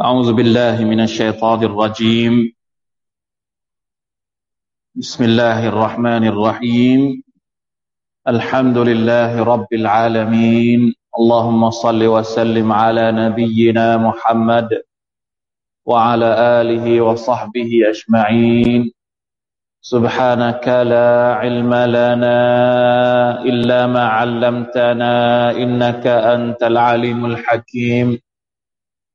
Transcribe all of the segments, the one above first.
أعوذ بالله من الشيطان الرجيم. بسم الله الرحمن الرحيم. الحمد لله رب العالمين. اللهم صل وسلم على نبينا محمد وعلى آله وصحبه أجمعين. سبحانك لا علم لنا إلا ما علمتنا إنك أنت العليم الحكيم.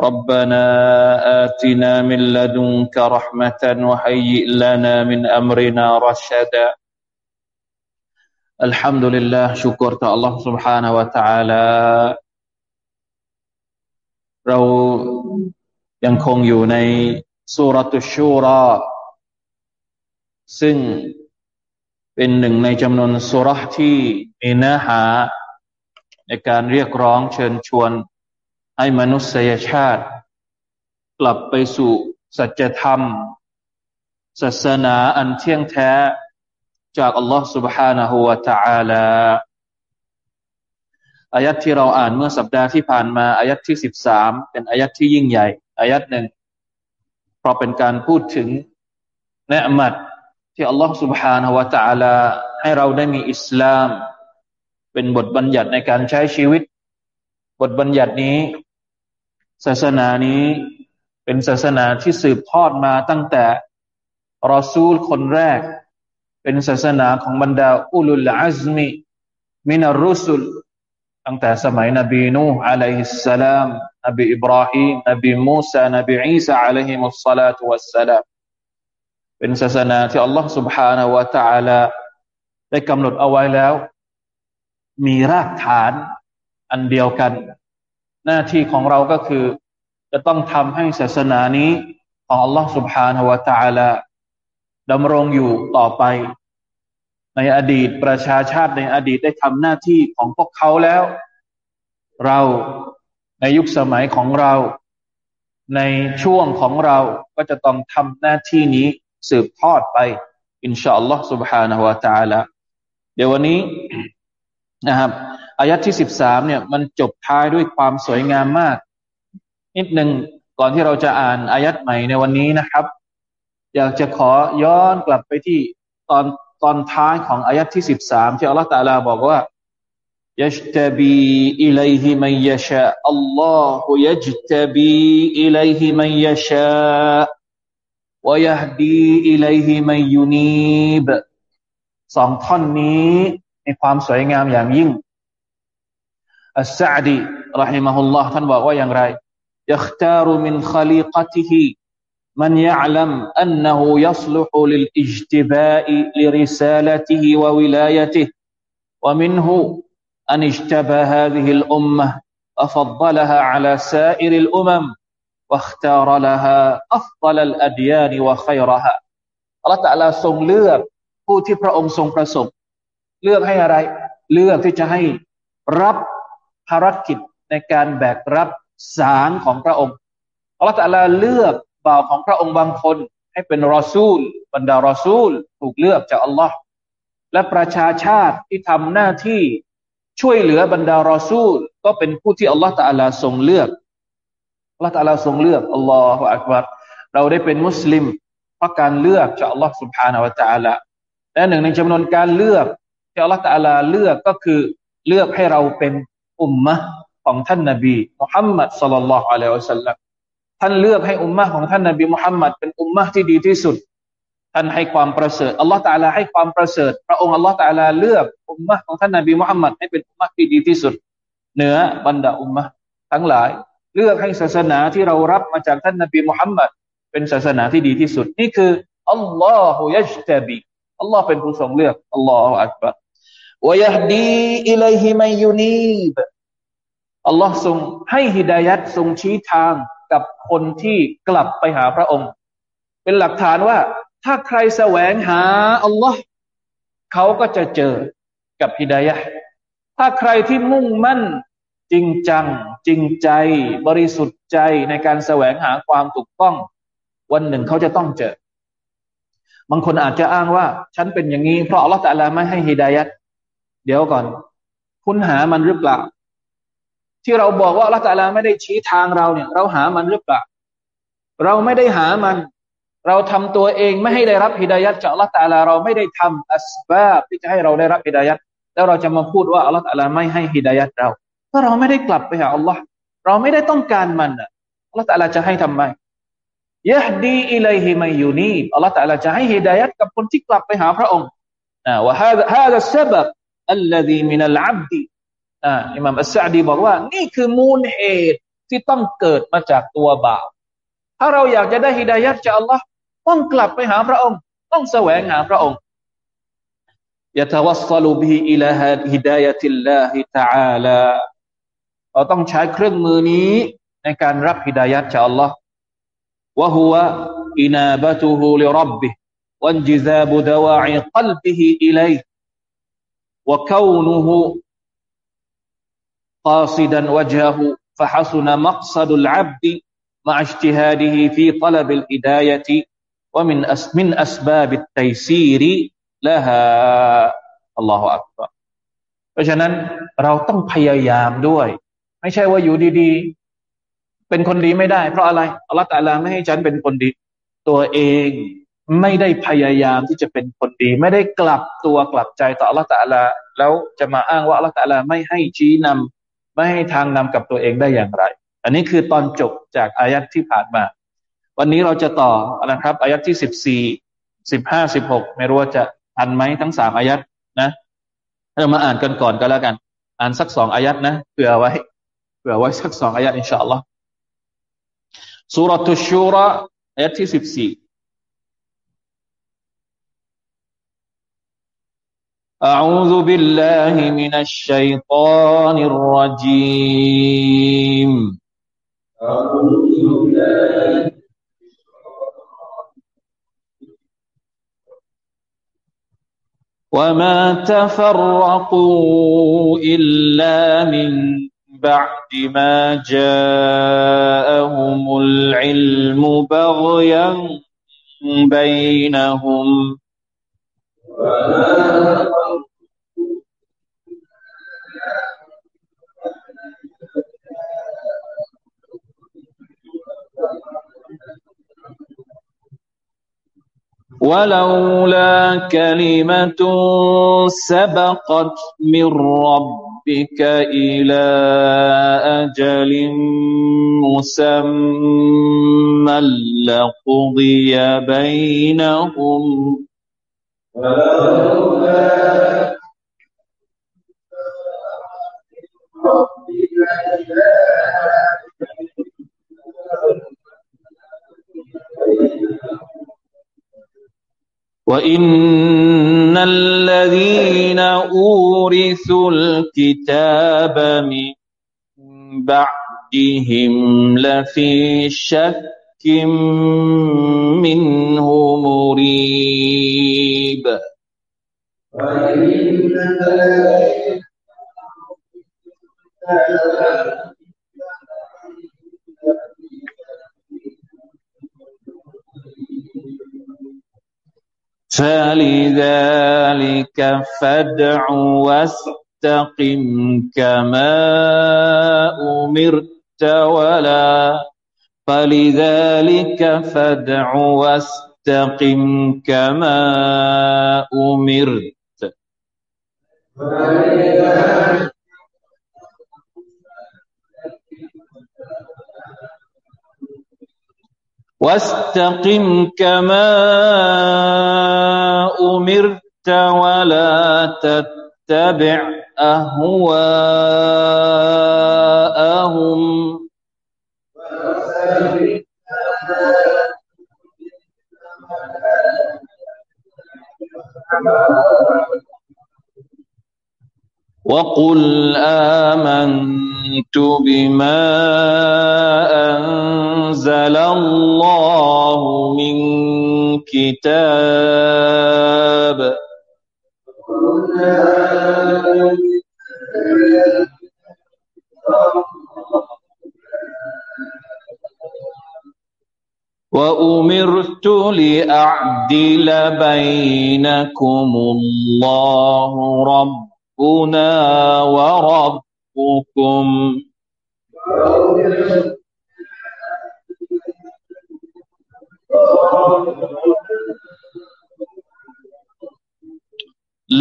ربنا آتنا من لدنك رحمة وهيئ لنا من أمرنا رشدا الحمد لله شكر الله سبحانه وتعالى เรายังคงอยู่ในสุรตุชูรอซึ่งเป็นหนึ่งในจำนวนสุรที่มีเนื้อหา ในการเรียกร้องเชิญชวน ให้มนุษยชาติ กลับไปสู่สัจธรรม ศาสนาอันเที่ยงแท้ จากอัลลอฮฺ سبحانه และ تعالى อายัดที่เราอ่านเมื่อสัปดาห์ที่ผ่านมาอายัดที่สิบสามเป็นอายัดที่ยิ่งใหญ่อายัดหนึ่งเพราะเป็นการพูดถึงเนืมัดที่อัลลอฮฺ سبحانه และ تعالى ให้เราได้มีอิสลาม เป็นบทบัญญัติในการใช้ชีวิต บทบัญญัตินี้ ศาสนานี้เป็นศาสนาที่สืบทอดมาตั้งแต่รอซูลคนแรก เป็นศาสนาของบรรดาอุลุลอาซมิมินารุสุลตั้งแต่สมัยนบีนูอะลัยฮิสสลามนบีอิบราฮิมนบีมูซานบีอีสาอะลัยฮิมุสสลาตุวัสสลามเป็นศาสนาที่อัลลอฮ์ سبحانه และ تعالى ได้กำหนดเอาไว้แล้ว มีรากฐานอันเดียวกัน หน้าที่ของเราก็คือ จะต้องทำให้ศาสนานี้ ของอัลลอฮ์ سبحانه และ تعالى ดำรงอยู่ต่อไป ในอดีตประชาชาติในอดีตได้ทำหน้าที่ของพวกเขาแล้ว เราในยุคสมัยของเรา ในช่วงของเราก็จะต้องทำหน้าที่นี้สืบทอดไป อินชาอัลลอฮ์ سبحانه และ تعالى เดี๋ยววันนี้ นะครับอายัดที่สิบสามเนี่ย มันจบท้ายด้วยความสวยงามมาก นิดหนึ่งก่อนที่เราจะอ่านอายัดใหม่ในวันนี้นะครับ อยากจะขอย้อนกลับไปที่ตอนตอนท้ายของอายัดที่สิบสามที่อัลลอฮฺตาลาบอกว่า يجتبي إليه من يشاء الله يجتبي إليه من يشاء ويهدي إليه من ينيب สองท่อนนี้ มีความสวยงามอย่างยิ่งอัสซาดี رحمه الله ท่านบอกว่าอย่างไร يختار من خليقته من يعلم أنه يصلح للاجتباء لرسالته وولايته ومنه أن اجتبى هذه الأمة وفضلها على سائر الأمم واختار لها أفضل الأديان وخيرها อัลลอฮฺตะลาทรงเลือกผู้ที่พระองค์ทรงประสบ เลือกให้อะไร เลือกที่จะให้รับภารกิจในการแบกรับสารของพระองค์อัลลอตะลาเลือกบ่าวของพระองค์บางคน ให้เป็นรอซูล บรรดารอซูล ถูกเลือกจากอัลลอฮ์และประชาชาติที่ทำหน้าที่ช่วยเหลือบรรดารอซูล ก็เป็นผู้ที่อัลลอฮฺตะลาทรงเลือกอัลลอตะลาทรงเลือกอัลลอฮฺอักบัรเราได้เป็นมุสลิมเพราะการเลือกจากอัลลอฮ์สุบฮานาวะตะลาและหนึ่งในจำนวนการเลือก อัลลอฮฺตะลาเลือกก็คือเลือกให้เราเป็นอุมมะของท่านนบีมุฮัมมัดสลลัลลอฮุอะลัยฮิวสัลลัมท่านเลือกให้อุมมะของท่านนบีมุฮัมมัดเป็นอุมมะที่ดีที่สุด ท่านให้ความประเสริฐอัลลอฮฺตะลาให้ความประเสริฐ พระองค์อัลลอฮฺตะลาเลือกอุมมะของท่านนบีมุฮัมมัดให้เป็นอุมมะที่ดีที่สุด เหนือบรรดาอุมมะทั้งหลาย เลือกให้ศาสนาที่เรารับมาจากท่านนบีมุฮัมมัดเป็นศาสนาที่ดีที่สุด นี่คืออัลลอฮฺยัจตบีอัลลอฮ์เป็นผู้ทรงเลือกอัลลอฮฺอักบาร วยฮดีอิลัยฮิมัยูนีบอัลลอฮ์ทรงให้ฮิดายัดทรงชี้ทางกับคนที่กลับไปหาพระองค์ เป็นหลักฐานว่า ถ้าใครแสวงหาอัลลอฮ์เขาก็จะเจอกับฮิดายะถ้าใครที่มุ่งมั่นจริงจัง จริงใจ บริสุทธิ์ใจในการแสวงหาความถูกต้อง วันหนึ่งเขาจะต้องเจอ บางคนอาจจะอ้างว่า ฉันเป็นอย่างนี้ เพราะอัลลอฮฺแต่ละไม่ให้ฮิดายัด เดี๋ยวก่อน คุณหามันหรือเปล่า ที่เราบอกว่าอัลลอฮฺแต่ละไม่ได้ชี้ทางเราเนี่ย เราหามันหรือเปล่า เราไม่ได้หามัน เราทำตัวเองไม่ให้ได้รับฮิดายัดจากอัลลอฮฺแต่ละเราไม่ได้ทำอัสบาบที่จะให้เราได้รับฮิดายัดแล้วเราจะมาพูดว่าอัลลอฮฺแต่ละไม่ให้ฮิดายัดเราเพราะเราไม่ได้กลับไปหาอัลลอฮ์เราไม่ได้ต้องการมันอะอัลลอฮฺแต่ละจะให้ทำไมยะดีอิเลฮิมายูนีอัลลอฮฺตะลาจะให้ฮิดายัดกับคนที่กลับไปหาพระองค์อ่าว่าฮาฮาดัสซบับ อัลลอฮีมินัลอับดีอ่าอิหม่ามอัสซาดีบอกว่า นี่คือมูลเหตุที่ต้องเกิดมาจากตัวบาปถ้าเราอยากจะได้ฮิดายัดจากอัลลอฮ์ต้องกลับไปหาพระองค์ ต้องแสวงหาพระองค์يتوصل به إلى هداية الله تعالىเราต้องใช้เครื่องมือนี้ในการรับهدايةจากอัลลอฮ์وهو إنابته لربه وانجذاب دواعي قلبه إليه وكونه قاصدا وجهه فحسن مقصد العبد مع اجتهاده في طلب الهداية ومن من أسباب التيسير لها الله أكبر เพราะฉะนั้นเราต้องพยายามด้วยไม่ใช่ว่าอยู่ดีเป็นคนดีไม่ได้เพราะอะไรอัลลอฮฺตาลาไม่ให้ฉันเป็นคนดี ตัวเอง ไม่ได้พยายามที่จะเป็นคนดี ไม่ได้กลับตัวกลับใจต่อละตะลาแล้วจะมาอ้างว่าละตะลาไม่ให้ชี้นำ ไม่ให้ทางนำกับตัวเองได้อย่างไร อันนี้คือตอนจบจากอายัดที่ผ่านมา วันนี้เราจะต่อนะครับอายัดที่สิบสี่สิบห้าสิบหกไม่รู้ว่าจะอันไหมทั้งสามอายัดนะเรามาอ่านกันก่อนก็แล้วกัน อ่านสักสองอายัดนะเผื่อไว้เผื่อไว้สักสองอายัดอินชาอัลลอฮ์สุรทุชูระอายัดที่สิบสี่ أعوذ بالله من الشيطان الرجيم. وما تفرقوا إلا من بعد ما جاءهم العلم بغيا بينهم. ولولا كلمة سبقت من رب ربك إلى أجل مسمى لقضي بينهم. ولولا وإن الذين أورثوا الكتاب من بعدهم لفي شك منه مريب وإن فلذلك فادع واستقم كما أمرت ولا فلذلك فادع واستقم كما أمرت. فلذلك واستقم كما أمرت ولا تتبع أهواءهم. وقل آمنت بما أنزل الله. الكتاب. وأمرت لأعدل بينكم الله ربنا وربكم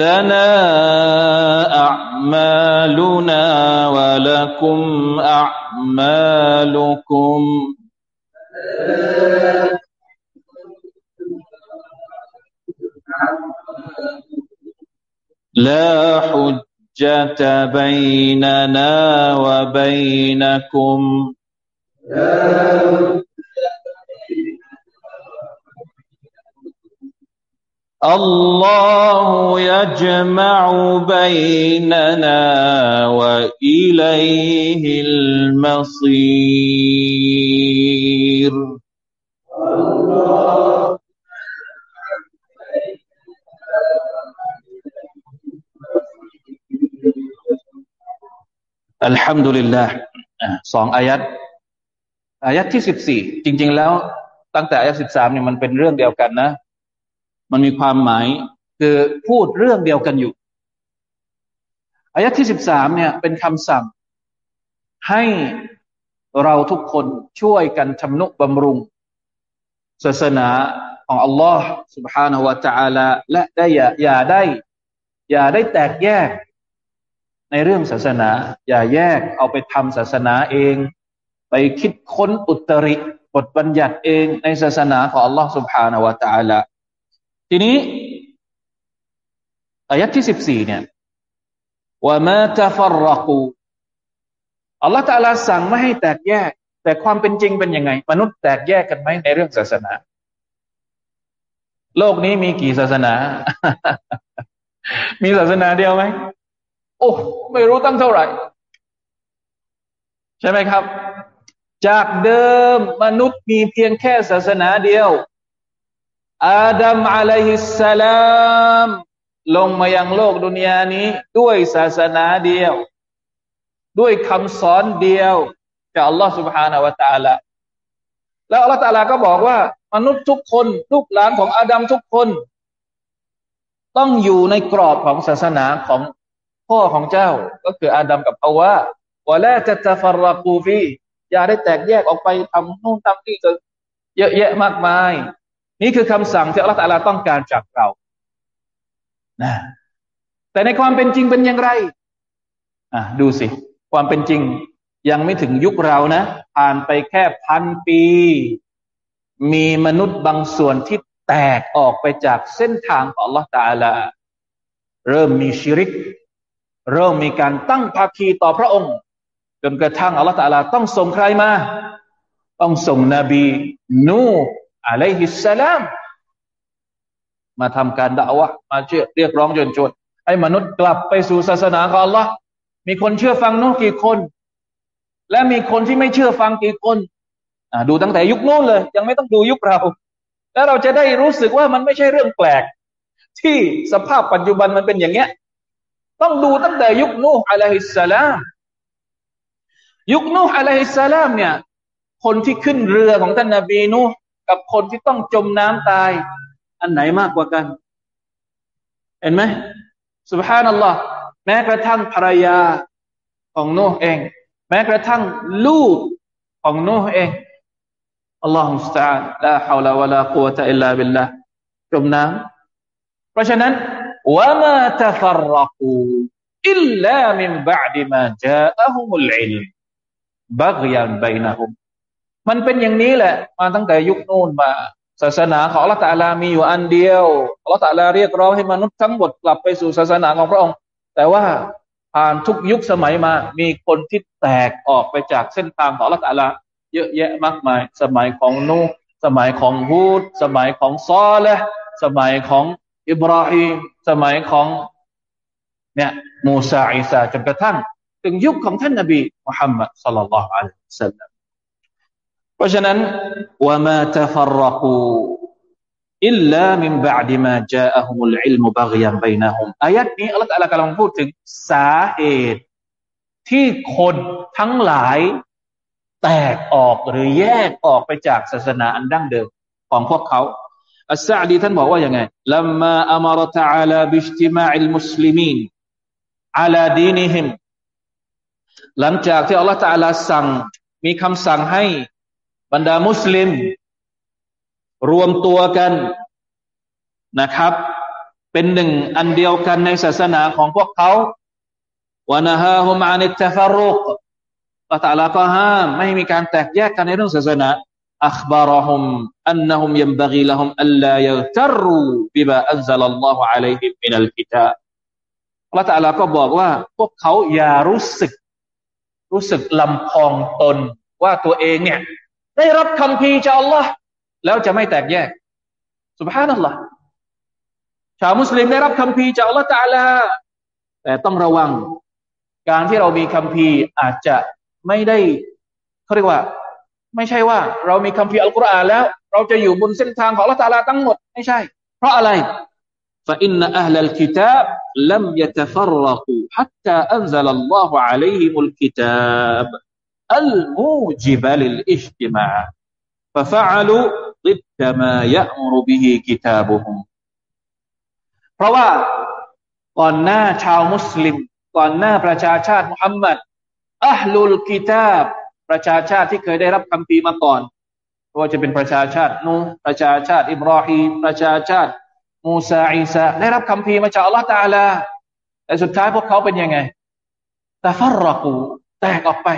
لنا أعمالنا ولكم أعمالكم. لا حجة بيننا وبينكم. الله يجمع بيننا وإليه المصير الحمد لله สองอายัดอายัดที่สิบสี่จริง ๆ แล้ว ตั้งแต่อายัดสิบสามเนี่ยมันเป็นเรื่องเดียวกันนะ มันมีความหมายคือพูดเรื่องเดียวกันอยู่อายะที่สิบสามเนี่ยเป็นคำสั่ง ให้เราทุกคนช่วยกันทำนุบำรุง ศาสนาของอัลลอฮ์ سبحانه และ تعالى และได้อย่าอย่าได้ อย่าได้แตกแยก ในเรื่องศาสนา อย่าแยกเอาไปทำศาสนาเอง ไปคิดค้นอุตริบทบัญญัติเองในศาสนาของอัลลอฮ์ سبحانه และ تعالى ทีนี้อายัดที่สิบสี่เนี่ยว่ามาตฟรกูอัลลอฮฺตาลาสั่งไม่ให้แตกแยก แต่ความเป็นจริงเป็นยังไง มนุษย์แตกแยกกันไหมในเรื่องศาสนา โลกนี้มีกี่ศาสนา มีศาสนาเดียวไหมโอ้ไม่รู้ตั้งเท่าไหร่ ใช่ไหมครับ จากเดิมมนุษย์มีเพียงแค่ศาสนาเดียว อาดัมอะลัยฮิสสลามลงมายังโลกดุนยานี้ ด้วยศาสนาเดียว ด้วยคำสอนเดียวจากอัลลอฮฺ سبحانه และ تعالى แล้วอัลลอฮฺ تعالى ก็บอกว่า มนุษย์ทุกคนลูกหลานของอาดัมทุกคน ต้องอยู่ในกรอบของศาสนาของพ่อของเจ้า ก็คืออาดัมกับอาวะว่าแล้วจะจะฟรกูฟีอย่าได้แตกแยกออกไปทำนู่นทำนี่จะเยอะแยะมากมาย นี่คือคำสั่งที่อัลลอฮฺต้องการจากเรานะแต่ในความเป็นจริงเป็นอย่างไรอะดูสิ ความเป็นจริงยังไม่ถึงยุคเรานะ ผ่านไปแค่พันปี มีมนุษย์บางส่วนที่แตกออกไปจากเส้นทางของอัลลอฮฺตาลา เริ่มมีชิริก เริ่มมีการตั้งภาคีต่อพระองค์ จนกระทั่งอัลลอฮฺตาลาต้องส่งใครมา ต้องส่งนบี นู อะลัยฮิสสลามมาทำการด่าวะมาเชื่อเรียกร้องจนจนให้มนุษย์กลับไปสู่ศาสนาของ Allah มีคนเชื่อฟังนู้กี่คน และมีคนที่ไม่เชื่อฟังกี่คนดูตั้งแต่ยุคนู้นเลย ยังไม่ต้องดูยุคเรา แล้วเราจะได้รู้สึกว่ามันไม่ใช่เรื่องแปลก ที่สภาพปัจจุบันมันเป็นอย่างเงี้ย ต้องดูตั้งแต่ยุคนู้อะลัยฮิสสลาม ยุคนูอะลัยฮิสสลามเนี่ย คนที่ขึ้นเรือของท่านนาบีนู กับคนที่ต้องจมน้ำตาย อันไหนมากกว่ากัน เห็นไหมسبحان اللهแม้กระทั่งภรรยาของนูฮฺเอง แม้กระทั่งลูกของนูฮฺเองอัลลอฮฺ سبحانه وتعالى لا حول ولا قوة إلا باللهจมน้ำเพราะฉะนั้นوما تفرقوا إلا من بعد ما جاءهم العلم بغيا بينهم มันเป็นอย่างนี้แหละ มาตั้งแต่ยุคโน้นมา ศาสนาของอัลลอฮฺ تعالىมีอยู่อันเดียวอัลลอฮฺตาลาเรียกร้องให้มนุษย์ทั้งหมดกลับไปสู่ศาสนาของพระองค์ แต่ว่าผ่านทุกยุคสมัยมา มีคนที่แตกออกไปจากเส้นทางของอัลลอฮฺตาลา เยอะแยะมากมาย สมัยของนูสมัยของฮูดสมัยของซอละสมัยของอิบราฮิมสมัยของเนี่ยมูซาอิสาจนกระทั่ง ถึงยุคของท่านนบีมุฮัมมัดสลลัลลอฮุอะลัยฮิสัลลัมเพราลลามิ นบะดิมาจาอะฮุมุลอิลมุบักยันบัยนะฮุมอายัดนี้อัลลอฮฺกำลังพูดถึงสาเหตุ ที่คนทั้งหลาย แตกออกหรือแยกออกไปจากศาสนาอันดั้งเดิมของพวกเขาอัสซาดีท่านบอกว่ายังไงลัมมาอัมรตะอาลาบิชติมาอิลมุสลิมีนอาลาดีนิฮิมหลังจากที่อัลลอฮฺตะอาลาสั่งมีคำสั่งให้ บรรดามุสลิม รวมตัวกันนะครับ เป็นหนึ่งอันเดียวกันในศาสนาของพวกเขาวานะฮะฮุมานิตฟารุกอัตลาก็ห้ามไม่มีการแตกแยกกันในเรื่องศาสนาอัคบารหุมอันนหุมยัมบกีละหุมอัลลายัตรูบิบาอัลซัลลัลลอฮุอะลัยฮิมินัลกิตาอัลตะลาก็บอกว่า พวกเขาอย่ารู้สึก รู้สึกลำพองตนว่าตัวเองเนี่ย ได้รับคำพีจากอัลลอฮ์แล้วจะไม่แตกแยกสุบฮานัลลอฮ์ชาวมุสลิมได้รับคำพีจากอัลลอฮ์ตะลาแต่ต้องระวัง การที่เรามีคำพีอาจจะไม่ได้เขาเรียกว่า ไม่ใช่ว่า เรามีคำพีอัลกุรอานแล้ว เราจะอยู่บนเส้นทางของอัลลอฮ์ตาลาทั้งหมดไม่ใช่ เพราะอะไร فإن أهل الكتاب لم يتفرقوا حتى أنزل الله عليهم الكتاب الموجب للاجتماع ففعلوا ضد ما يأمر به كتابهم เพราะว่าก่อนหน้าชาวมุสลิมก่อนหน้าประชาชาติมุฮัมมัดอัลลุลกิตาบประชาชาติที่เคยได้รับคำพีมาก่อนว่าจะเป็นประชาชาตินูประชาชาติอิบราฮิมประชาชาติมูซาอิสาได้รับคำพีมาจากอัลลอฮฺตาลาแต่สุดท้ายพวกเขาเป็นยังไงแต่ฟัรรักูแตกออกไป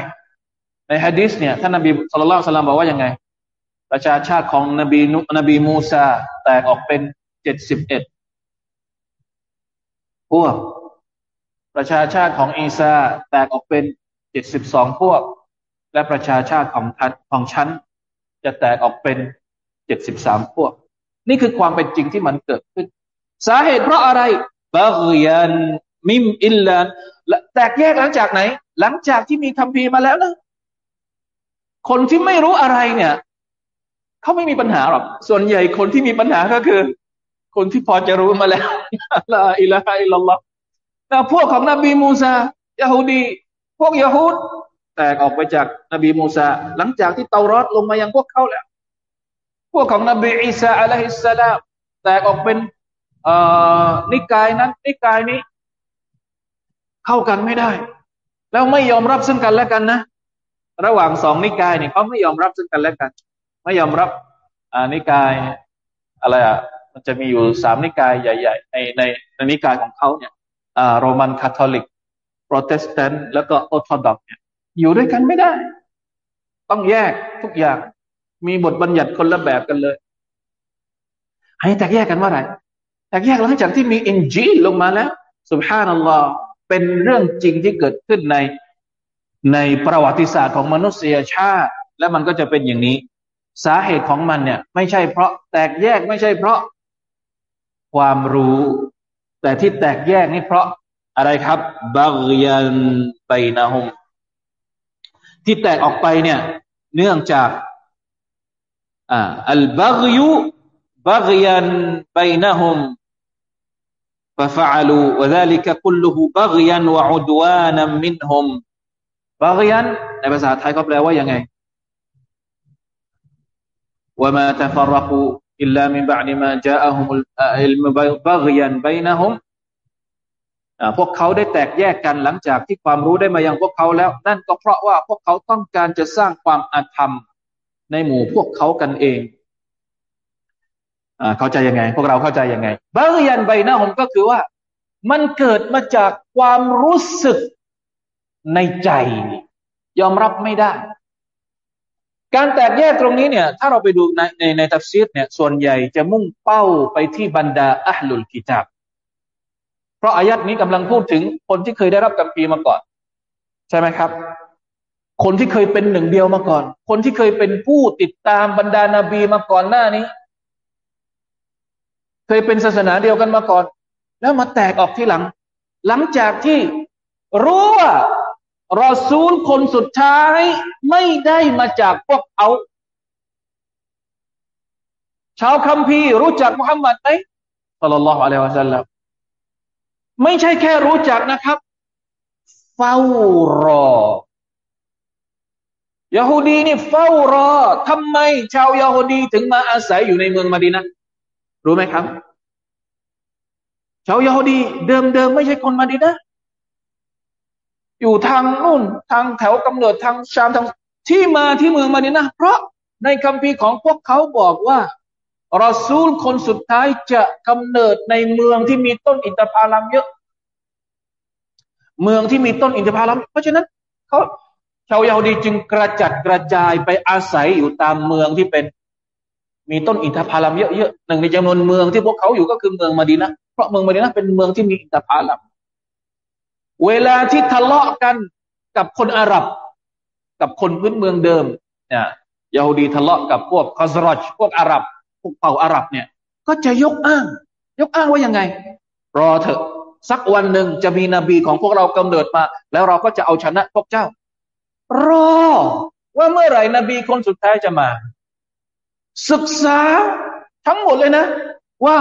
ในฮะดิษเนี่ยท่านนบีสุลต่านสลามบอกว่ายังไง ประชาชาติของนบีนุนบีมูซาแตกออกเป็นเจ็ดสิบเอ็ดพวก ประชาชาติของอีซาแตกออกเป็นเจ็ดสิบสองพวก และประชาชาติของทันของฉันจะแตกออกเป็นเจ็ดสิบสามพวก นี่คือความเป็นจริงที่มันเกิดขึ้น สาเหตุเพราะอะไรบาเรียนมิมอิลลันแตกแยกหลังจากไหน หลังจากที่มีคำพีมาแล้วนะ คนที่ไม่รู้อะไรเนี่ยเขาไม่มีปัญหาหรอกส่วนใหญ่คนที่มีปัญหาก็คือ คนที่พอจะรู้มาแล้วลาอิลาฮะอิลลัลลอฮ์แต่พวกของนบีมูซายาฮูดี พวกยาฮูดแตกออกไปจากนบีมูซาหลังจากที่เตารอดลงมายังพวกเขาแล้ว พวกของนบีอีสาอะลัยฮิสสลามแตกออกเป็นนิกายนั้น นิกายนี้ เข้ากันไม่ได้ แล้วไม่ยอมรับซึ่งกันและกันนะ ระหว่างสองนิกายเนี่ยเขาไม่ยอมรับซึ่งกันและกัน ไม่ยอมรับนิกายอะไรอะมันจะมีอยู่สามนิกายใหญ่ ๆ ในในในนิกายของเขาเนี่ยโรมันคาทอลิกโปรเตสแตนต์แล้วก็ออร์โธดอกซ์เนี่ยอยู่ด้วยกันไม่ได้ ต้องแยกทุกอย่าง มีบทบัญญัติคนละแบบกันเลยให้แตกแยกกันว่าไรแตกแยกหลังจากที่มีอินจีลงมาแล้วسبحان اللهเป็นเรื่องจริงที่เกิดขึ้นใน ในประวัติศาสตร์ของมนุษยชาติ และมันก็จะเป็นอย่างนี้ สาเหตุของมันเนี่ย ไม่ใช่เพราะแตกแยกไม่ใช่เพราะความรู้แต่ที่แตกแยกนี่เพราะอะไรครับบักยันไปนะฮุมที่แตกออกไปเนี่ย เนื่องจากอ่าอัลบักยุบักยันไปนะฮุม ففعلوا وذلك كله بغيا وعدوانا منهم บาเรียนในภาษาไทยก็แปลว่ายังไงว่ามาตฟรักูอิลลามิบะดิมาจาอฮุมอิลมบาเรียนบนะฮุมพวกเขาได้แตกแยกกันหลังจากที่ความรู้ได้มายังพวกเขาแล้ว นั่นก็เพราะว่าพวกเขาต้องการจะสร้างความอาธรรมในหมู่พวกเขากันเองเข้าใจยังไง พวกเราเข้าใจยังไงบาเรียนใบหน้าผมก็คือว่า มันเกิดมาจากความรู้สึก ในใจยอมรับไม่ได้ การแตกแยกตรงนี้เนี่ย ถ้าเราไปดูในในในตัฟซีดเนี่ย ส่วนใหญ่จะมุ่งเป้าไปที่บรรดาอัลลุลกิตาบเพราะอายัดนี้กำลังพูดถึงคนที่เคยได้รับกัมพีมาก่อน ใช่ไหมครับ คนที่เคยเป็นหนึ่งเดียวมาก่อน คนที่เคยเป็นผู้ติดตามบรรดานาบีมาก่อนหน้านี้ เคยเป็นศาสนาเดียวกันมาก่อน แล้วมาแตกออกที่หลัง หลังจากที่รู้ว่า รอซูลคนสุดท้ายไม่ได้มาจากพวกเขาชาวคัมภีร์รู้จักมุฮัมมัดไหมสัลลัลลอฮุอะลัยฮิวะสัลลัมไม่ใช่แค่รู้จักนะครับ เฝ้ารอยาฮูดีนี่เฝ้ารอทำไม ชาวยาฮูดีถึงมาอาศัยอยู่ในเมืองมาดีนะรู้ไหมครับ ชาวยาฮูดีเดิมๆไม่ใช่คนมาดีนะ อยู่ทางนู่นทางแถวกำเนิดทางชามทางที่มาที่เมืองมาดีนะเพราะในคัมภีร์ของพวกเขาบอกว่ารอซูลคนสุดท้ายจะกำเนิดในเมืองที่มีต้นอินทผลัมเยอะ เมืองที่มีต้นอินทผลัมเพราะฉะนั้นเขาชาวยาดีจึงกระจัดกระจายไปอาศัยอยู่ตามเมืองที่เป็น มีต้นอินทผลัมเยอะๆหนึ่งในจำนวนเมืองที่พวกเขาอยู่ก็คือเมืองมาดีนะเพราะเมืองมาดีนะเป็นเมืองที่มีอินทผลัม เวลาที่ทะเลาะกันกับคนอาหรับ กับคนพื้นเมืองเดิมเนี่ยยาฮูดีทะเลาะกับพวกคอสรอชพวกอาหรับ พวกเผ่าอาหรับเนี่ย ก็จะยกอ้าง ยกอ้างว่ายังไง รอเถอะ สักวันหนึ่งจะมีนบีของพวกเรากำเนิดมา แล้วเราก็จะเอาชนะพวกเจ้า รอ ว่าเมื่อไหร่นบีคนสุดท้ายจะมา ศึกษาทั้งหมดเลยนะ ว่า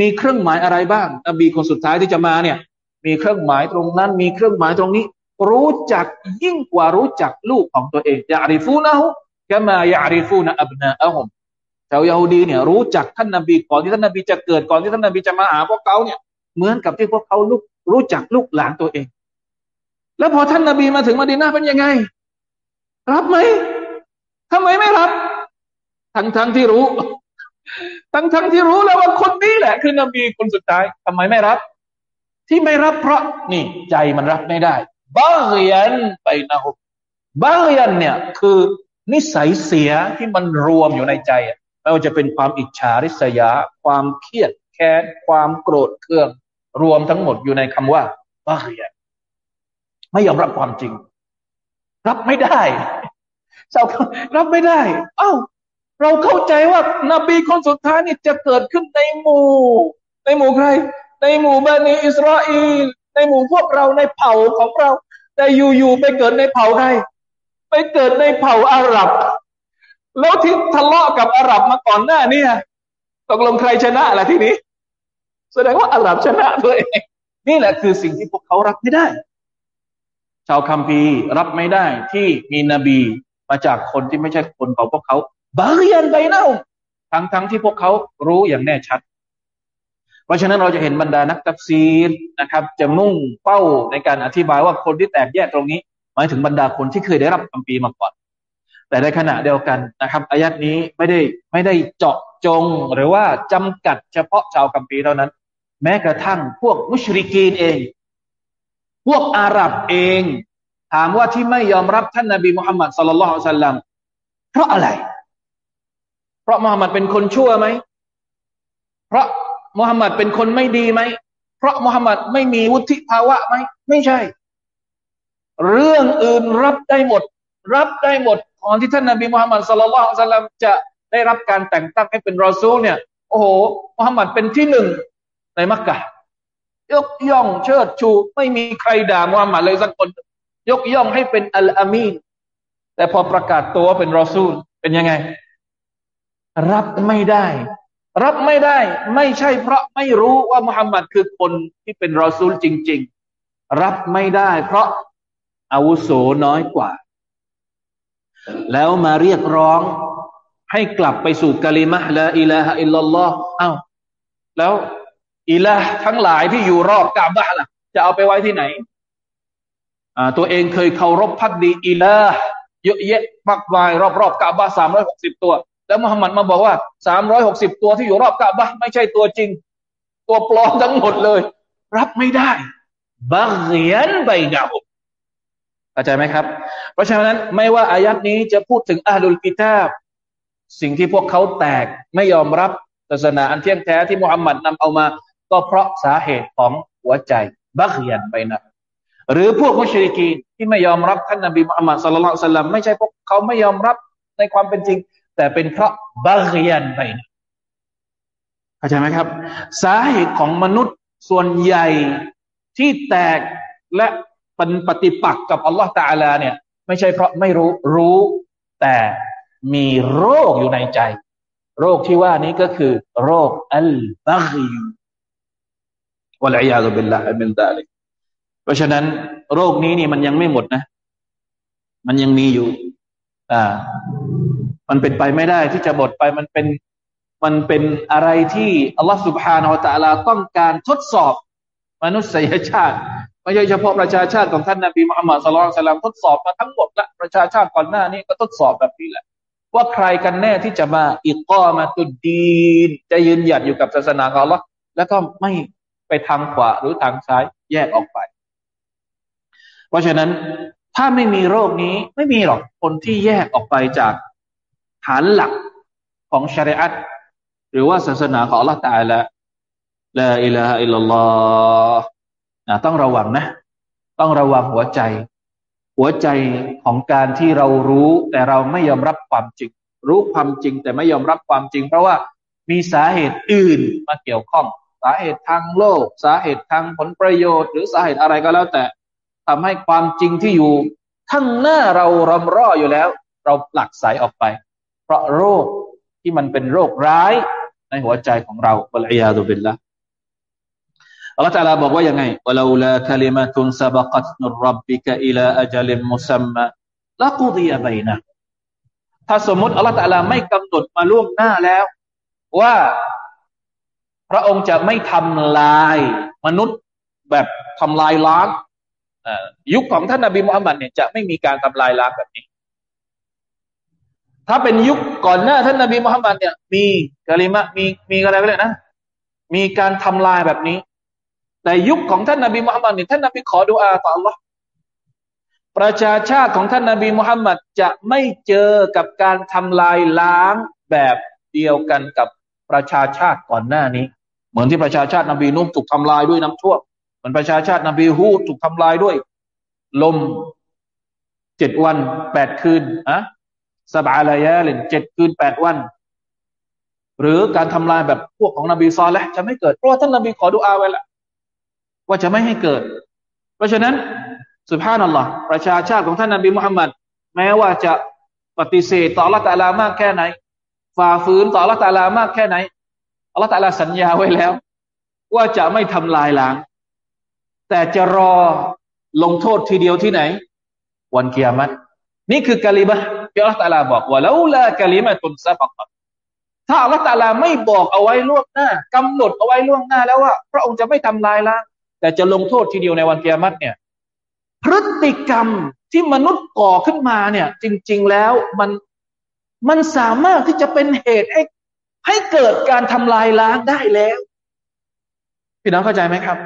มีเครื่องหมายอะไรบ้างนบีคนสุดท้ายที่จะมาเนี่ย มีเครื่องหมายตรงนั้น มีเครื่องหมายตรงนี้ รู้จักยิ่งกว่ารู้จักลูกของตัวเองยาริฟูนะฮุกมายาริฟูนะอับนาอะฮุมชาวยาฮูดีเนี่ยรู้จักท่านนบีก่อนที่ท่านนบีจะเกิดก่อนที่ท่านนบีจะมาหาพวกเขาเนี่ยเหมือนกับที่พวกเขาลูกรู้จักลูกหลานตัวเอง แล้วพอท่านนบีมาถึงมาดีนาเป็นยังไง รับไหมทำไมไม่รับ ทั้งทั้งที่รู้ ทั้งทั้งที่รู้แล้วว่าคนนี้แหละ คือนบีคนสุดท้ายทำไมไม่รับ ที่ไม่รับเพราะนี่ใจมันรับไม่ได้บาเรียนไปนะฮุบ้าเรียนเนี่ยคือนิสัยเสียที่มันรวมอยู่ในใจไม่ว่าจะเป็นความอิจฉาริษยา ความเครียดแค้นความโกรธเคือง รวมทั้งหมดอยู่ในคำว่าบาเรียนไม่ยอมรับความจริง รับไม่ได้ชาวรับไม่ได้ เอ้า เราเข้าใจว่านบีคนสุดท้ายนี่จะเกิดขึ้นในหมู่ ในหมู่ใคร ในหมู่บันิอิสราเอลในหมู่พวกเราในเผ่าของเรา แต่อยู่ๆไปเกิดในเผ่าใครไปเกิดในเผ่าอาหรับ แล้วที่ทะเลาะกับอาหรับมาก่อนหน้านี่ตกลงใครชนะล่ะทีนี้ แสดงว่าอาหรับชนะตัวเองนี่แหละคือสิ่งที่พวกเขารับไม่ได้ ชาวคัมภีร์รับไม่ได้ที่มีนบีมาจากคนที่ไม่ใช่คนของพวกเขาบาเรียนไปเน่าทั้งทั้งที่พวกเขารู้อย่างแน่ชัด เพราะฉะนั้นเราจะเห็นบรรดานักตัฟซีรนะครับ จะมุ่งเป้าในการอธิบายว่าคนที่แตกแยกตรงนี้ หมายถึงบรรดาคนที่เคยได้รับคัมภีมาก่อน แต่ในขณะเดียวกันนะครับอายัดนี้ไม่ได้ไม่ได้เจาะจงหรือว่าจำกัดเฉพาะชาวคัมภีเท่านั้น แม้กระทั่งพวกมุชริกีนเอง พวกอาหรับเอง ถามว่าที่ไม่ยอมรับท่านนาบีมุฮัมมัดสุลลัลลอฮุซัลลัมเพราะอะไร เพราะมุฮัมมัดเป็นคนชั่วไหม เพราะ มุฮัมมัดเป็นคนไม่ดีไหม เพราะมุฮัมมัดไม่มีวุฒิภาวะไหม ไม่ใช่ เรื่องอื่นรับได้หมด รับได้หมดก่อนที่ท่านนบีมุฮัมมัดสุลลัลสัลลัมจะได้รับการแต่งตั้งให้เป็นรอซูลเนี่ย โอ้โหมุฮัมมัดเป็นที่หนึ่งในมักกะยกย่องเชิดชู ไม่มีใครด่ามุฮัมมัดเลยสักคน ยกย่องให้เป็นอัลอามีนแต่พอประกาศตัวเป็นรอซูลเป็นยังไง รับไม่ได้ รับไม่ได้ไม่ใช่เพราะไม่รู้ว่ามุฮัมมัดคือคนที่เป็นรอซูลจริง ๆ รับไม่ได้ เพราะอาวุโสน้อยกว่า แล้วมาเรียกร้องให้กลับไปสู่กะลิมะละอิลาฮะอิลลัลลอฮ์เอ้าแล้วอิลาทั้งหลายที่อยู่รอบกาบะล่ะ จะเอาไปไว้ที่ไหน อ่า ตัวเองเคยเคารพพักดีอิลาเยอะแยะมากมายรอบๆกาบะสามร้อยหกสิบตัว แล้วมุฮัมมัดมาบอกว่าสามร้อยหกสิบตัวที่อยู่รอบกะบะไม่ใช่ตัวจริง ตัวปลอมทั้งหมดเลย รับไม่ได้บังเหียนใบเงาเข้าใจไหมครับ เพราะฉะนั้นไม่ว่าอายัดนี้จะพูดถึงอาลุลกิตาบสิ่งที่พวกเขาแตกไม่ยอมรับศาสนาอันเที่ยงแท้ที่มุฮัมมัดนำเอามา ก็เพราะสาเหตุของหัวใจบักเหียนไปนะหรือพวกมุชริกีนที่ไม่ยอมรับท่านนบีมุฮัมมัดสุลลัลสลัมไม่ใช่พวกเขาไม่ยอมรับในความเป็นจริง แต่เป็นเพราะบาเรียนไปเข้าใจไหมครับ สาเหตุของมนุษย์ส่วนใหญ่ที่แตกและเป็นปฏิปักษ์กับอัลลอฮฺตาลาเนี่ย ไม่ใช่เพราะไม่รู้รู้แต่มีโรคอยู่ในใจ โรคที่ว่านี้ก็คือ โรคอัลบักยูวะลัยยาตุบิลลาฮิมินดาลิกเพราะฉะนั้นโรคนี้นี่มันยังไม่หมดนะ มันยังมีอยู่ อ่า มันเป็นไปไม่ได้ที่จะหมดไปมันเป็นมันเป็นอะไรที่อัลลอฮฺสุบฮานาอัลตะลาต้องการทดสอบ มนุษยชาติไม่ใช่เฉพาะประชาชาติของท่านนบีมุฮัมมัดสุลลัลสลามทดสอบมาทั้งหมดละประชาชาติก่อนหน้านี้ก็ทดสอบแบบนี้แหละ ว่าใครกันแน่ที่จะมาอิกอมาตุดีนจะยืนหยัดอยู่กับศาสนาของเราแล้วก็ไม่ไปทางขวาหรือทางซ้ายแยกออกไป เพราะฉะนั้น ถ้าไม่มีโรคนี้ไม่มีหรอกคนที่แยกออกไปจากฐานหลักของชริอัตหรือว่าศาสนาของ Allah ตาละลาอิลาฮะอิลลัลลอฮ์นะต้องระวังนะ ต้องระวังหัวใจ หัวใจของการที่เรารู้แต่เราไม่ยอมรับความจริง รู้ความจริงแต่ไม่ยอมรับความจริง เพราะว่ามีสาเหตุอื่นมาเกี่ยวข้อง สาเหตุทางโลก สาเหตุทางผลประโยชน์ หรือสาเหตุอะไรก็แล้วแต่ ทำให้ความจริงที่อยู่ ข้างหน้าเรารำร่ออยู่แล้ว เราปลักสายออกไป เพราะโรคที่มันเป็นโรคร้ายในหัวใจของเราบลอยาดุบิลละอัลลอฮฺตาลาบอกว่ายังไงวะลาลาคลิมะตุนซาบกัตนุรับบิกะอิลาอัจลิมมุซัมมะละกุดียะบัยนะถ้าสมมติอัลลอฮฺตาลาไม่กำหนดมาล่วงหน้าแล้ว ว่า พระองค์จะไม่ทำลายมนุษย์แบบทำลายล้าง ยุคของท่านนบีมุฮัมมัดเนี่ยจะไม่มีการทำลายล้างแบบนี้ ถ้าเป็นยุคก่อนหน้าท่านนบีมุฮัมมัดเนี่ย มีกะลิมะมีมีอะไรก็เลยนะ มีการทำลายแบบนี้ แต่ยุคของท่านนบีมุฮัมมัดเนี่ยท่านนบีขอดุอาต่อ Allah ประชาชาติของท่านนบีมุฮัมมัดจะไม่เจอกับการทำลายล้างแบบเดียวกันกับประชาชาติก่อนหน้านี้ เหมือนที่ประชาชาตินบีนุ่มถูกทำลายด้วยน้ำท่วม มือนประชาชาตินบีฮูดถูกทำลายด้วย ลมเจ็ดวันแปดคืนอะสบายลายะเลยเจ็ดคืนแปดวัน หรือการทำลายแบบพวกของนบีซอลและจะไม่เกิดเพราะท่านนบีขอดุอาไว้ล้วว่าจะไม่ให้เกิด เพราะฉะนั้นสุภาพนัลลอฮ์ประชาชาติของท่านนบีมุฮัมมัดแม้ว่าจะปฏิเสธต่อละตาลามากแค่ไหนฝ่าฝืนต่อละตาลามากแค่ไหนอัลลอฮฺตาลาสัญญาไว้แล้ว ว่าจะไม่ทำลายล้าง แต่จะรอลงโทษทีเดียวที่ไหน วันกิยามัตนี่คือกะลิมะที่อัลลอฮฺตาลาบอกว่าแล้วละกะลิมะตุนซาฟักถ้าอัลลอฮฺตาลาไม่บอกเอาไว้ล่วงหน้ากำหนดเอาไว้ล่วงหน้าแล้วว่า พระองค์จะไม่ทำลายล้างแต่จะลงโทษทีเดียวในวันเกียรติเนี่ย พฤติกรรมที่มนุษย์ก่อขึ้นมาเนี่ย จริง ๆแล้วมันมันสามารถที่จะเป็นเหตุให้ให้เกิดการทำลายล้างได้แล้ว พี่น้องเข้าใจไหมครับ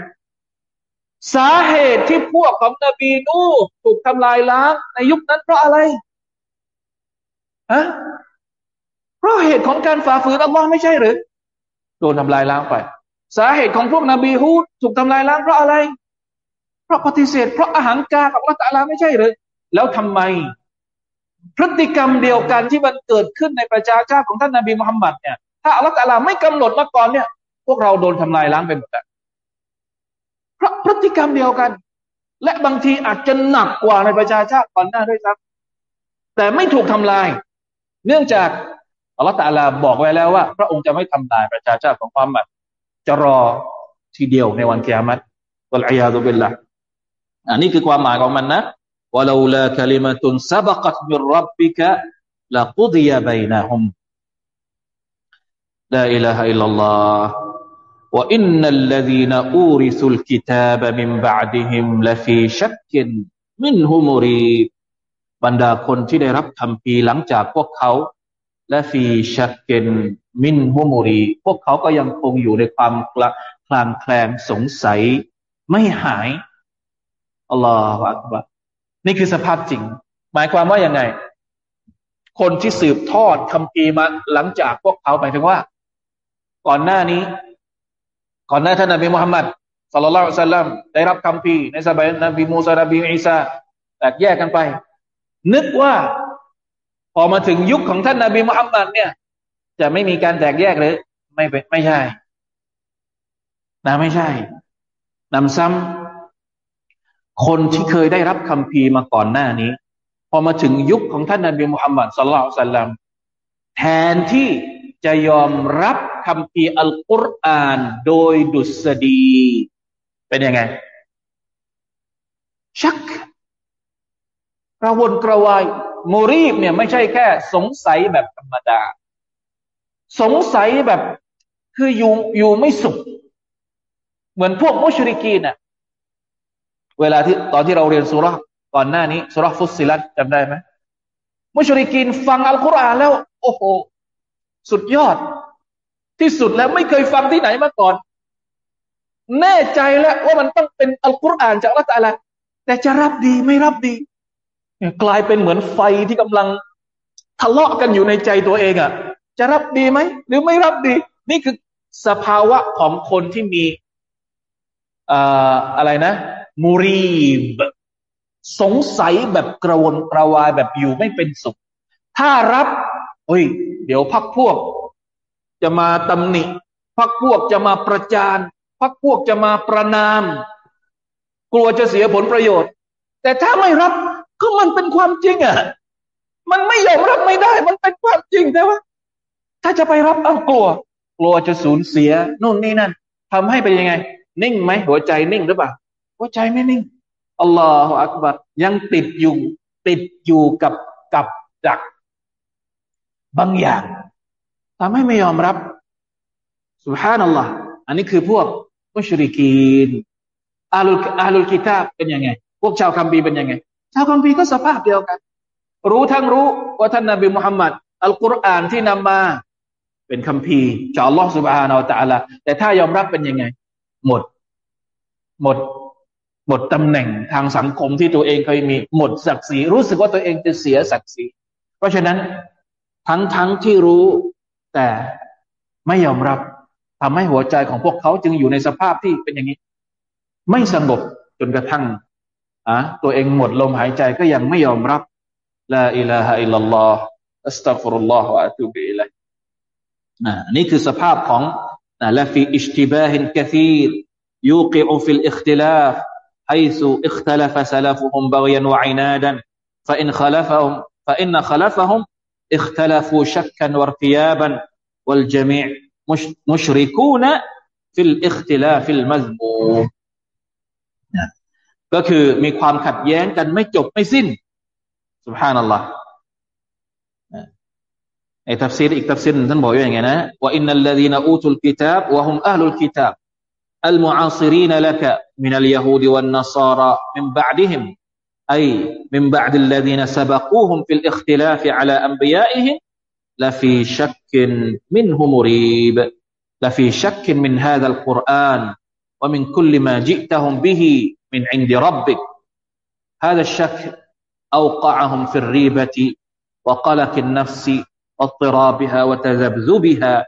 สาเหตุที่พวกของนบีนูถูกทำลายล้างในยุคนั้นเพราะอะไรฮะเพราะเหตุของการฝ่าฝืนอัลลอฮ์ไม่ใช่หรือโดนทำลายล้างไป สาเหตุของพวกนบีฮูดถูกทำลายล้างเพราะอะไร เพราะปฏิเสธ เพราะอาหารกาของละตาลาไม่ใช่หรือแล้วทำไม พฤติกรรมเดียวกันที่มันเกิดขึ้นในประชาชาติของท่านนบีมุฮัมมัดเนี่ยถ้าอัลลอฮฺตาลาไม่กำหนดมาก่อนเนี่ย พวกเราโดนทำลายล้างไปหมดแล้ว เพราะพฤติกรรมเดียวกัน และบางทีอาจจะหนักกว่าในประชาชาติก่อนหน้าด้วยซ้ำแต่ไม่ถูกทำลาย เนื่องจากอัลลอฮฺตาลาบอกไว้แล้วว่า พระองค์จะไม่ทำลายประชาชาติของความบัดจะรอทีเดียวในวันเกียรติวัลอียาตุบลละอันนี้คือความหมายของมันนะว่าเราละคลิมตุนซับกัตมิรับบิกะลาคุดียาบยนะฮุมลาอิลาฮะอิลลอฮ์ وإن الذين أورثوا الكتاب من بعدهم لفي شك منه مريب บรรดาคนที่ได้รับคำพีหลังจากพวกเขาและฟีชักเกนมินฮุมูรีพวกเขาก็ยังคงอยู่ในความคลางแคลงสงสัยไม่หายอัลลอฮฺอักบะนี่คือสภาพจริง หมายความว่ายังไง คนที่สืบทอดคำพีมาหลังจากพวกเขาหมายถึงว่า ก่อนหน้านี้ ก่อนหน้าท่านนบีมุฮัมมัดสัลลัลลอฮุซัลลัมได้รับคำพีในสมัยนบีมูซานบีอิสาแตกแยกกันไป นึกว่าพอมาถึงยุคของท่านนบีมุฮัมมัดเนี่ย จะไม่มีการแตกแยกหรือไม่เป็นไม่ใช่นะไม่ใช่นำซ้ำคนที่เคยได้รับคำพีมาก่อนหน้านี้ พอมาถึงยุคของท่านนบีมุฮัมมัดสุลลัลลอฮุสัลลัมแทนที่ จะยอมรับคำพีอัลกุรอานโดยดุษฎี เป็นยังไง ชักกระวนกระวายมูรีบเนี่ยไม่ใช่แค่ สงสัยแบบธรรมดา สงสัยแบบคืออยู่อยู่ไม่สุข เหมือนพวกมุชริกีน่ะเวลาที่ตอนที่เราเรียนสุรก่อนหน้านี้สุรฟุตซิลัตจำได้ไหมมุชริกีนฟังอัลกุรอานแล้ว โอ้โห สุดยอด ที่สุดแล้วไม่เคยฟังที่ไหนมาก่อน แน่ใจแล้วว่ามันต้องเป็นอัลกุรอานจากอัลลอฮฺแต่จะรับดีไม่รับดีกลายเป็นเหมือนไฟที่กำลังทะเลาะกันอยู่ในใจตัวเองอะ่ะ จะรับดีไหมหรือไม่รับดี นี่คือสภาวะของคนที่มีอะไรนะ มูรีบสงสัยแบบกระวนกระวายแบบอยู่ไม่เป็นสุข ถ้ารับ เฮ้ย เดี๋ยวพักพวก จะมาตำหนิ พักพวกจะมาประจาน พักพวกจะมาประนาม กลัวจะเสียผลประโยชน์ แต่ถ้าไม่รับก็มันเป็นความจริงอะ มันไม่ยอมรับไม่ได้ มันเป็นความจริงแต่ว่า ถ้าจะไปรับเอากลัว กลัวจะสูญเสียนู่นนี่นั่นทำให้เป็นยังไง นิ่งไหมหัวใจนิ่งหรือเปล่าหัวใจไม่นิ่งอัลลอฮฺอักบัรยังติดอยู่ ติดอยู่กับกับดัก บางอย่างทำให้ไม่ยอมรับสุฮานัลลอฮ์อันนี้คือพวกมุชริกีนอาลุลอาลุลกิตาเป็นยังไง พวกชาวคัมภีร์เป็นยังไง ชาวคัมภีร์ก็สภาพเดียวกัน รู้ทั้งรู้ว่าท่านนบีมุฮัมมัดอัลกุรอานที่นำมาเป็นคัมภีร์จากอัลลอฮฺสุบฮานาอัลตะลาแต่ถ้ายอมรับเป็นยังไง หมด หมด หมดตำแหน่งทางสังคมที่ตัวเองเคยมีหมดศักดิ์ศรีรู้สึกว่าตัวเองจะเสียศักดิ์ศรี เพราะฉะนั้น ทั้งทั้งที่รู้ แต่ไม่ยอมรับทำให้หัวใจของพวกเขาจึงอยู่ในสภาพที่เป็นอย่างนี้ ไม่สงบจนกระทั่งอะตัวเองหมดลมหายใจก็ยังไม่ยอมรับลาอิลาฮะอิลลัลลอฮ์อัสตัฟุรุลลอฮ์วะอะตูบิอิลัยนี่คือสภาพของและฟีอิชติบาฮินกะซีร يوقع في الاختلاف حيث اختلف سلفهم بغيا وعنادا فإن خلفهم فإن خلفهم اختلفوا شكا وارتيابا والجميع مش مشركون في الاختلاف المذموم ก็คือมีความขัดแย้งกันไม่จบไม่สิ้นสุภานัลลอฮ์ไอ้ทัฟซีรอีกทัฟซีรท่านบอกว่าอย่างไงนะว่าอินนัลลดีนอูตุลกิตาบวะฮุมอัลลุลกิตาบ المعاصرين لك من اليهود والنصارى من بعدهم أي من بعد الذين سبقوهم في الاختلاف على أنبيائهم لفي شك منه مريب لفي شك من هذا القرآن ومن كل ما جئتهم به من عند ربك هذا الشك أوقعهم في الريبة وقلق النفس واضطرابها وتذبذبها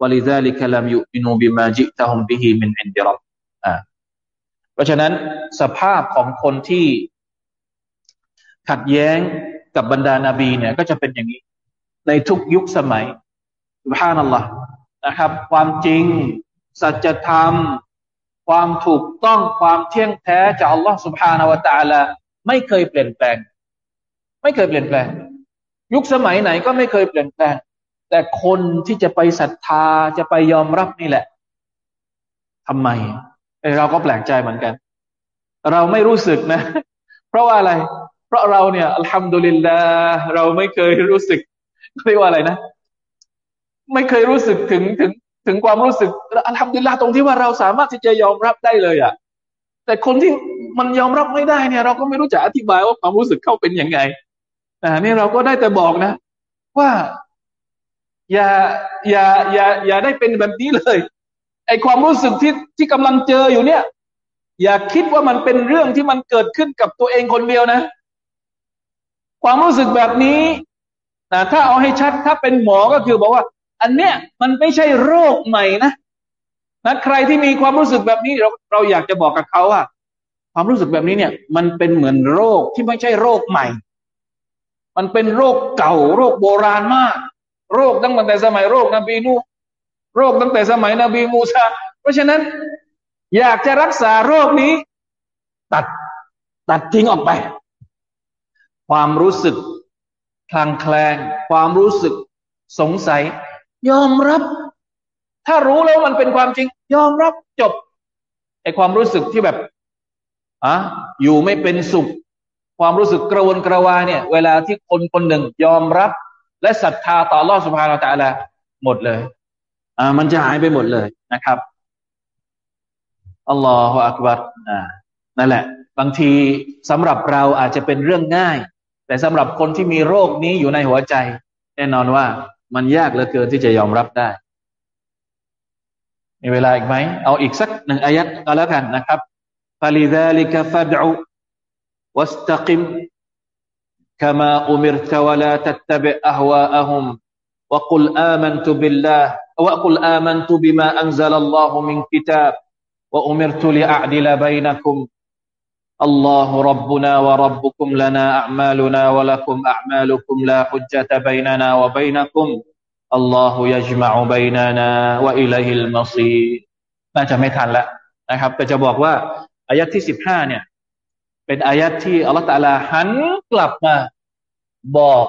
ولذلك لم يؤمنوا بما جئتهم به من عند رب เพราะฉะนั้นสภาพของคนที่ ขัดแย้งกับบรรดานาบีเนี่ยก็จะเป็นอย่างนี้ ในทุกยุคสมัยสุบฮานั่นแหละนะครับ ความจริง สัจธรรม ความถูกต้องความเที่ยงแท้จากอัลลอฮ์สุบฮานาวตาละไม่เคยเปลี่ยนแปลง ไม่เคยเปลี่ยนแปลง ยุคสมัยไหนก็ไม่เคยเปลี่ยนแปลง แต่คนที่จะไปศรัทธาจะไปยอมรับนี่แหละ ทำไมเราก็แปลกใจเหมือนกัน เราไม่รู้สึกนะ เพราะว่าอะไร เพราะเราเนี่ยอัลฮัมดุลิลลาห์เราไม่เคยรู้สึกเรียกว่าอะไรนะ ไม่เคยรู้สึกถึงถึงถึงความรู้สึกอัลฮัมดุลิลลาตรงที่ว่าเราสามารถที่จะยอมรับได้เลยอะ่ะแต่คนที่มันยอมรับไม่ได้เนี่ย เราก็ไม่รู้จะอธิบายว่าความรู้สึกเขาเป็นยังไงอ่านี่เราก็ได้แต่บอกนะ ว่า อย่าอย่าอย่าอย่าได้เป็นแบบนี้เลยไอความรู้สึกที่ที่กำลังเจออยู่เนี่ย อย่าคิดว่ามันเป็นเรื่องที่มันเกิดขึ้นกับตัวเองคนเดียวนะ ความรู้สึกแบบนี้นะถ้าเอาให้ชัดถ้าเป็นหมอก็คือบอกว่า อันเนี้ยมันไม่ใช่โรคใหม่นะนะใครที่มีความรู้สึกแบบนี้เราเราอยากจะบอกกับเขาว่า ความรู้สึกแบบนี้เนี่ย มันเป็นเหมือนโรคที่ไม่ใช่โรคใหม่ มันเป็นโรคเก่า โรคโบราณมาก โรคตั้งแต่สมัยโรคนบีนูโรคตั้งแต่สมัยนบีมูซาเพราะฉะนั้น อยากจะรักษาโรคนี้ ตัดตัดทิ้งออกไป ความรู้สึกคลางแคลง ความรู้สึกสงสัย ยอมรับ ถ้ารู้แล้วมันเป็นความจริง ยอมรับจบไอความรู้สึกที่แบบอะอยู่ไม่เป็นสุข ความรู้สึกกระวนกระวายเนี่ย เวลาที่คนคนหนึ่งยอมรับ และศรัทธาต่อรอดสุภาเราแต่ละหมดเลยอ่ามันจะหายไปหมดเลยนะครับอัลลอฮฺอักบัรอ่านั่นแหละ บางทีสำหรับเราอาจจะเป็นเรื่องง่าย แต่สำหรับคนที่มีโรคนี้อยู่ในหัวใจ แน่นอนว่ามันยากเหลือเกินที่จะยอมรับได้ มีเวลาอีกไหม เอาอีกสักหนึ่งอายัดก็แล้วกันนะครับ فلذلك فادع واستقم كما أمرت ولا تتبع أهواءهم وقل آمنت بالله وقل آمنت بما أنزل الله من كتاب وأمرت لأعدل بينكم الله ربنا وربكم لنا أعمالنا ولكم أعمالكم لا حجة بيننا وبينكم الله يجمع بيننا وإليه المصير น่าจะไม่ทันแล้วนะครับก็จะบอกว่าอายะที่สิบห้าเนี่ย เป็นอายะที่อัลลอฮฺตาลาหันกลับมา บอก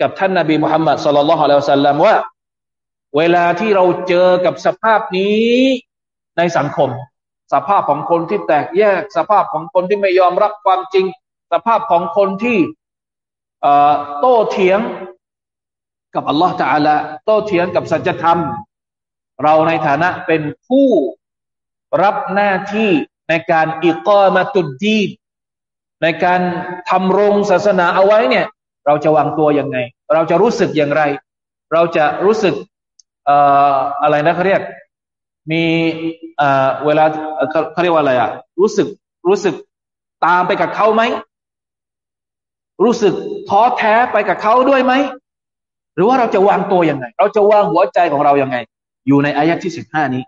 กับท่านนาบีมุฮัมมัดสุลลัลลอฮุอะลัยฮิวสัลลัมว่า เวลาที่เราเจอกับสภาพนี้ในสังคม สภาพของคนที่แตกแยก สภาพของคนที่ไม่ยอมรับความจริง สภาพของคนที่โต้เถียงกับอัลลอฮฺตาลาโต้เถียงกับสัจธรรม เราในฐานะเป็นผู้รับหน้าที่ในการอิกอมาตุดดีในการทำรงศาสนาเอาไว้เนี่ย เราจะวางตัวยังไง เราจะรู้สึกอย่างไร เราจะรู้สึกอออะไรนะเขาเรียก มีเอ่อเวลาเขาเรียกว่าอะไรอะ รู้สึกรู้สึกตามไปกับเขาไหม รู้สึกท้อแท้ไปกับเขาด้วยไหม หรือว่าเราจะวางตัวยังไง เราจะวางหัวใจของเรายังไง อยู่ในอายะที่สิบห้านี้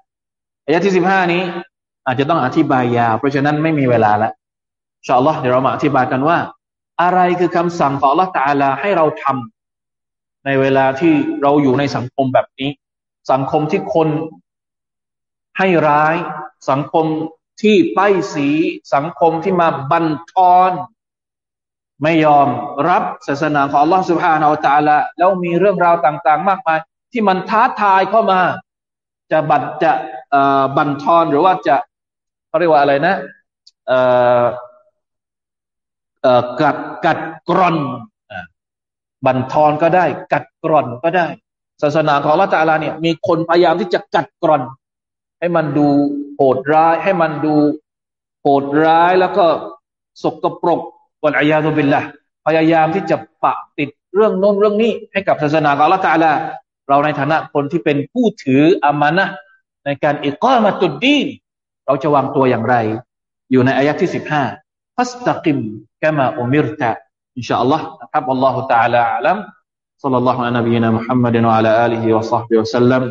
อายะที่สิบห้านี้ อาจจะต้องอธิบายยาวเพราะฉะนั้นไม่มีเวลาล้วชาอัลลอฮ์เดี๋ยวเรามาอธิบายกันว่า อะไรคือคำสั่งของอัลลอฮ์ตาลาให้เราทำในเวลาที่เราอยู่ในสังคมแบบนี้ สังคมที่คน ให้ร้าย สังคมที่ป้ายสี สังคมที่มาบันทอน ไม่ยอมรับศาสนาของอัลลอฮ์สุบฮานาอัลตะลาแล้วมีเรื่องราวต่าง ๆ มากมาย ที่มันท้าทายเข้ามา จะบันจะบันทอนหรือว่าจะเขาเรียกว่าอะไรนะเอ่อเอ่อกัดกัดกร่อนบันทอนก็ได้ กัดกร่อนก็ได้ ศาสนาของละตาลาเนี่ยมีคนพยายามที่จะกัดกร่อน ให้มันดูโหดร้าย ให้มันดูโหดร้ายแล้วก็สกปรกวันอายาตุบิลละพยายามที่จะปะติดเรื่องโน้นเรื่องนี้ ให้กับศาสนาของละตาลาเราในฐานะคนที่เป็นผู้ถืออามานะในการอิกามาตุดดีนเราจะวางตัวอย่างไร อยู่ในอายะที่สิบห้าฟัสตะกิมกะมาอุมิรตะอินชาอัลลอฮ์นะครับอัลลอฮฺ تعالى อัลัม صلى الله على نبينا محمد وعلى آله وصحبه وسلم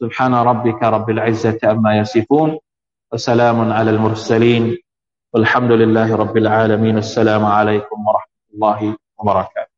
سبحان ربك رب العزة أما يصفون وسلام على المرسلين والحمد لله رب العالمين السلام عليكم ورحمة الله وبركاته.